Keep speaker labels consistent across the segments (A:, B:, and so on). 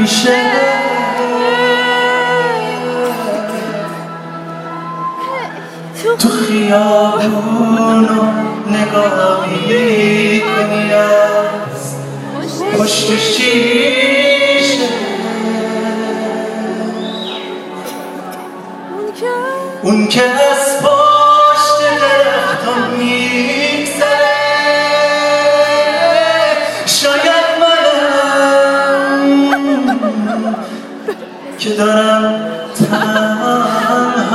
A: میشه تو خیابونو نگاه می‌کنی از پشت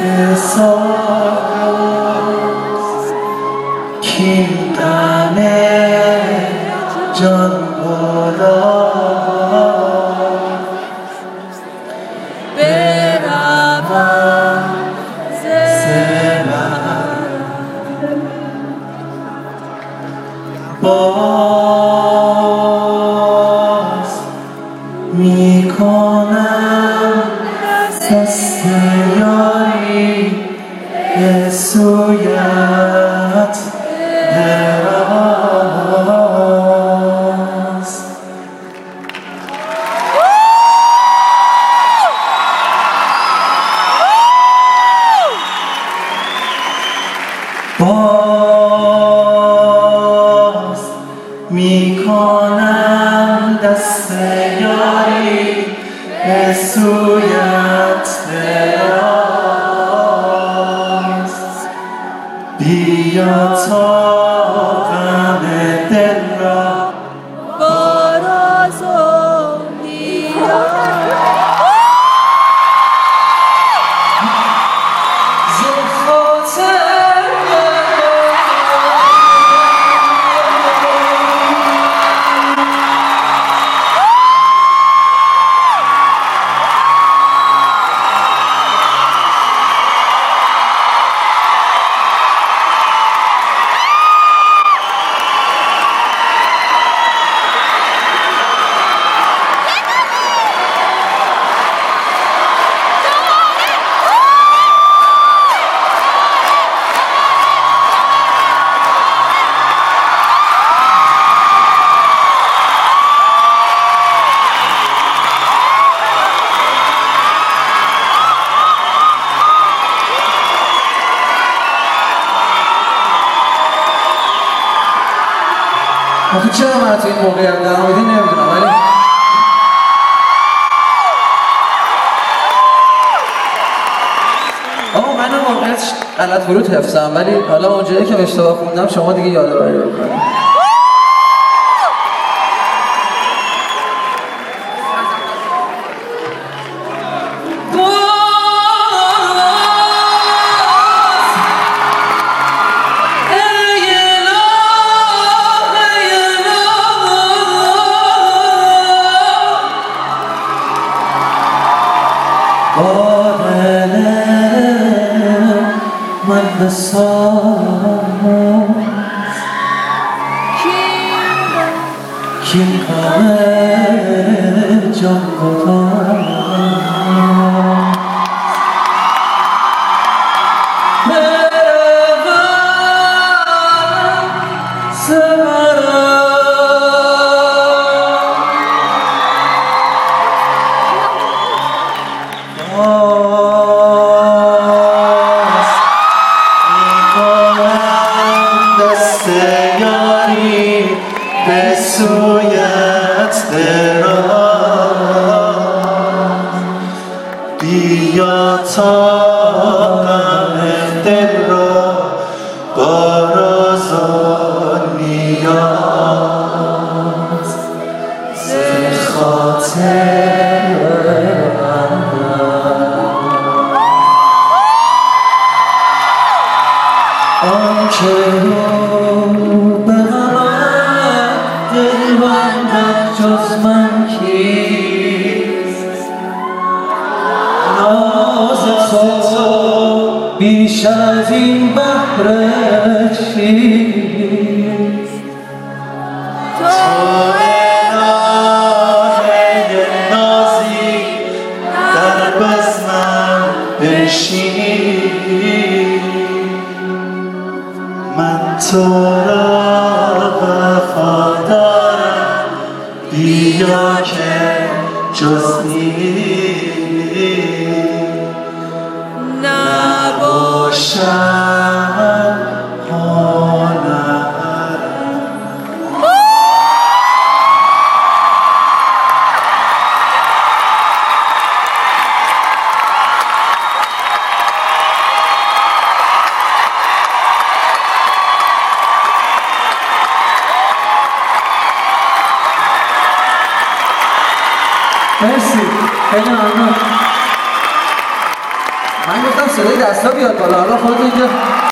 A: 그래서 길단에 باز می‌کنم دست یاری به سویت
B: آخه چرا من تو این موقعیت در مورد نمی‌دونم؟ ولی آقا من واقعیت غلط فرود حفظم ولی حالا اونجایی که اشتباه خوندم شما دیگه یادآوری بکنید.
A: Orelere Manda Kim kalır Kim kalır Can kopar غم دل را با راز و نیاز. ز خاطر من.
B: جز من کیست؟ ناز تو بیش از این بحر چیست
A: الهه نازی در بزمم بنشین من تو را وفا دارم بیا که جز
B: Merci. Hemen anlat. صدای دستا بیاد بالا. حالا خودتون اینجا